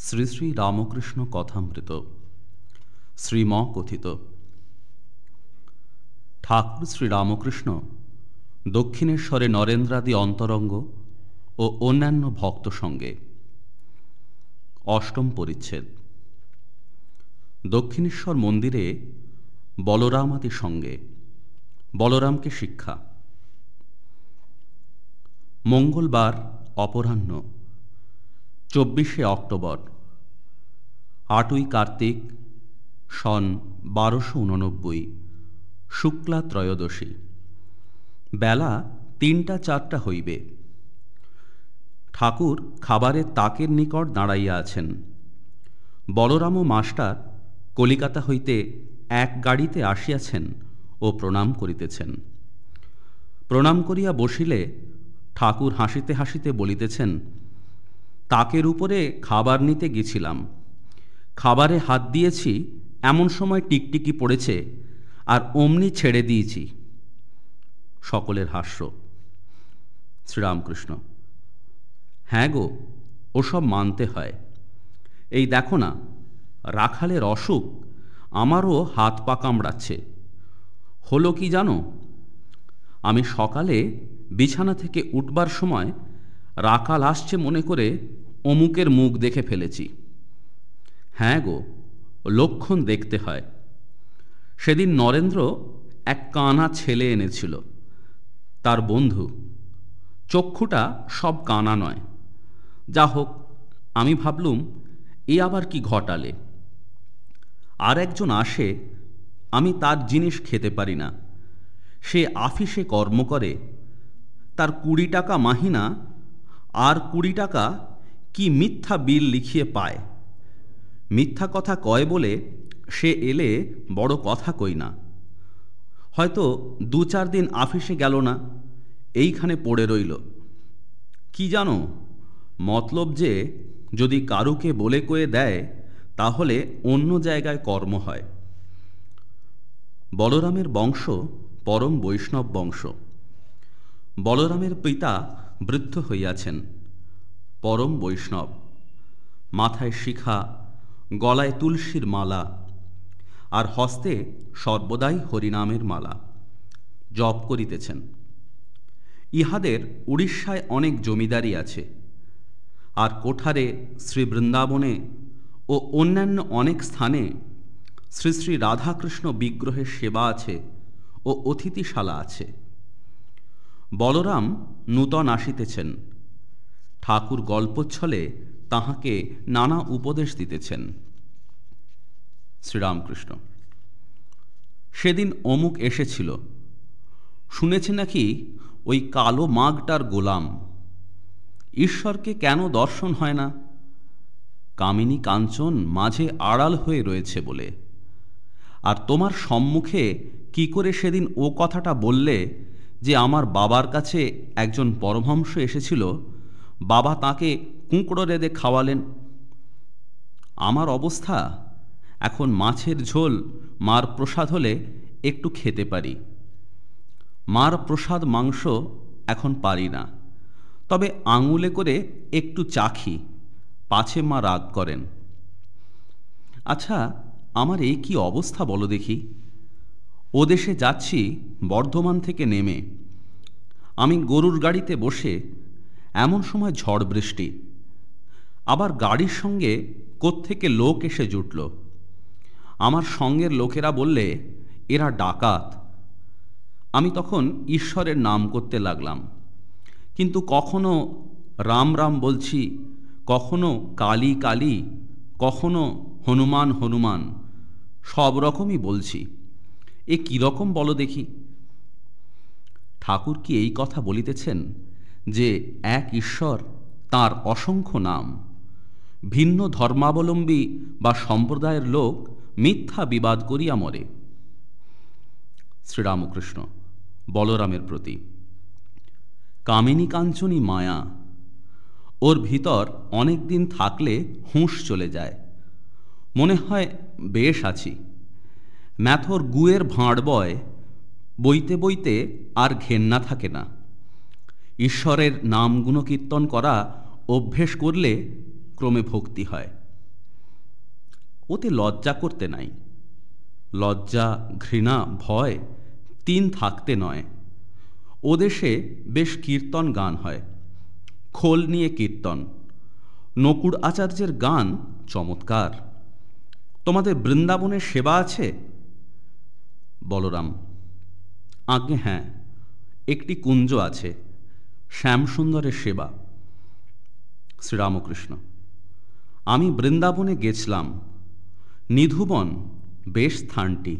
শ্রী শ্রী রামকৃষ্ণ কথামৃত। শ্রীম কথিত। ঠাকুর শ্রী রামকৃষ্ণ, দক্ষিণেশ্বরে নরেন্দ্রাদি অন্তরঙ্গ ও অন্যান্য ভক্ত সঙ্গে। অষ্টম পরিচ্ছেদ। দক্ষিণেশ্বর মন্দিরে বলরামাদি সঙ্গে, বলরামকে শিক্ষা। মঙ্গলবার অপরাহ্ন চব্বিশে অক্টোবর, আটই কার্তিক, সন বারোশো উননব্বই, শুক্লা ত্রয়োদশী। বেলা তিনটা চারটা হইবে। ঠাকুর খাবারের তাকের নিকট দাঁড়াইয়া আছেন। বলরাম ও মাস্টার কলিকাতা হইতে এক গাড়িতে আসিয়াছেন ও প্রণাম করিতেছেন। প্রণাম করিয়া বসিলে ঠাকুর হাসিতে হাসিতে বলিতেছেন তাকের উপরে খাবার নিতে গেছিলাম। খাবারে হাত দিয়েছি, এমন সময় টিকটিকি পড়েছে আর অমনি ছেড়ে দিয়েছি। সকলের হাস্য। শ্রীরামকৃষ্ণ হ্যাঁ গো, ওসব মানতে হয়। এই দেখো না, রাখালের অসুখ আমারও হাত পা কামড়াচ্ছে। হলো কি জানো, আমি সকালে বিছানা থেকে উঠবার সময় রাখাল আসছে মনে করে অমুকের মুখ দেখে ফেলেছি। হ্যাঁ গো, লক্ষণ দেখতে হয়। সেদিন নরেন্দ্র এক কানা ছেলে এনেছিল। তার বন্ধু। চক্ষুটা সব কানা নয়। যা হোক, আমি ভাবলুম, এ আবার কি ঘটালে? আর একজন আসে, আমি তার জিনিস খেতে পারি না। সে আফিসে কর্ম করে। তার কুড়ি টাকা মাহিনা, আর কুড়ি টাকা কি মিথ্যা বিল লিখিয়ে পায়? মিথ্যা কথা কয় বলে সে এলে বড় কথা কই না। হয়তো দু চার দিন আফিসে গেল না, এইখানে পড়ে রইল। কি জানো, মতলব যে যদি কারুকে বলে কয়ে দেয়, তাহলে অন্য জায়গায় কর্ম হয়। বলরামের বংশ পরম বৈষ্ণব বংশ। বলরামের পিতা বৃদ্ধ হইয়াছেন। পরম বৈষ্ণব। মাথায় শিখা, গলায় তুলসীর মালা, আর হস্তে সর্বদাই হরিনামের মালা জপ করিতেছেন। ইহাদের উড়িষ্যায় অনেক জমিদারি আছে, আর কোঠারে, শ্রীবৃন্দাবনে ও অন্যান্য অনেক স্থানে শ্রী শ্রী রাধাকৃষ্ণ বিগ্রহের সেবা আছে ও অতিথিশালা আছে। বলরাম নূতন আসিতেছেন। ঠাকুর গল্পচ্ছলে তাহাকে নানা উপদেশ দিতেছেন। শ্রীরামকৃষ্ণ। সেদিন অমুক এসেছিল। শুনেছে নাকি ওই কালো মাগটার গোলাম? ঈশ্বরকে কেন দর্শন হয় না? কামিনী কাঞ্চন মাঝে আড়াল হয়ে রয়েছে বলে। আর তোমার সম্মুখে কি করে সেদিন ও কথাটা বললে যে আমার বাবার কাছে একজন পরমহংস এসেছিল বাবা তাকে কুঁকড়ো রেদে খাওয়ালেন। আমার অবস্থা? এখন মাছের ঝোল, মার প্রসাদ হলে একটু খেতে পারি। মার প্রসাদ মাংস এখন পারি না। তবে আঙুলে করে একটু চাখি পাছে মা রাগ করেন। আচ্ছা আমার এই কি অবস্থা বলো দেখি? ও দেশে যাচ্ছি বর্ধমান থেকে নেমে। আমি গরুর গাড়িতে বসে এমন সময় ঝড় বৃষ্টি। আবার গাড়ির সঙ্গে কোত্থেকে লোক এসে জুটল। আমার সঙ্গের লোকেরা বললে, এরা ডাকাত। আমি তখন ঈশ্বরের নাম করতে লাগলাম। কিন্তু কখনো রাম রাম বলছি, কখনো কালী কালী, কখনো হনুমান হনুমান, সব রকমই বলছি। এ কীরকম বলো দেখি। ঠাকুর কি এই কথা বলিতেছেন? যে এক ঈশ্বর তার অসংখ্য নাম। ভিন্ন ধর্মাবলম্বী বা সম্প্রদায়ের লোক মিথ্যা বিবাদ করিয়া মরে। শ্রীরামকৃষ্ণ, বলরামের প্রতি। কামিনী কাঞ্চনী মায়া, ওর ভিতর অনেক দিন থাকলে হুঁশ চলে যায়। মনে হয় বেশ আছি। ম্যাথর গুয়ের ভাঁড় বয় বইতে বইতে আর ঘেন্না থাকে না। ঈশ্বরের নাম গুণকীর্তন করা অভ্যেস করলে ক্রমে ভক্তি হয়। ওতে লজ্জা করতে নাই। লজ্জা, ঘৃণা, ভয় তিন থাকতে নয়। ও দেশে বেশ কীর্তন গান হয়। খোল নিয়ে কীর্তন। নকুড় আচার্যের গান চমৎকার। তোমাদের বৃন্দাবনের সেবা আছে? বলরাম, আজ্ঞে হ্যাঁ একটি কুঞ্জ আছে। শ্যামসুন্দরের সেবা। শ্রীরামকৃষ্ণ আমি বৃন্দাবনে গেছিলাম। নিধুবন বেশ স্থানটি।